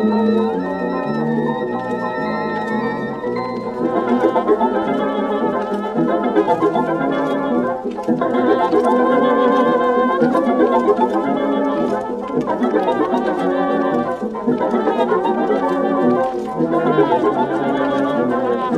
Música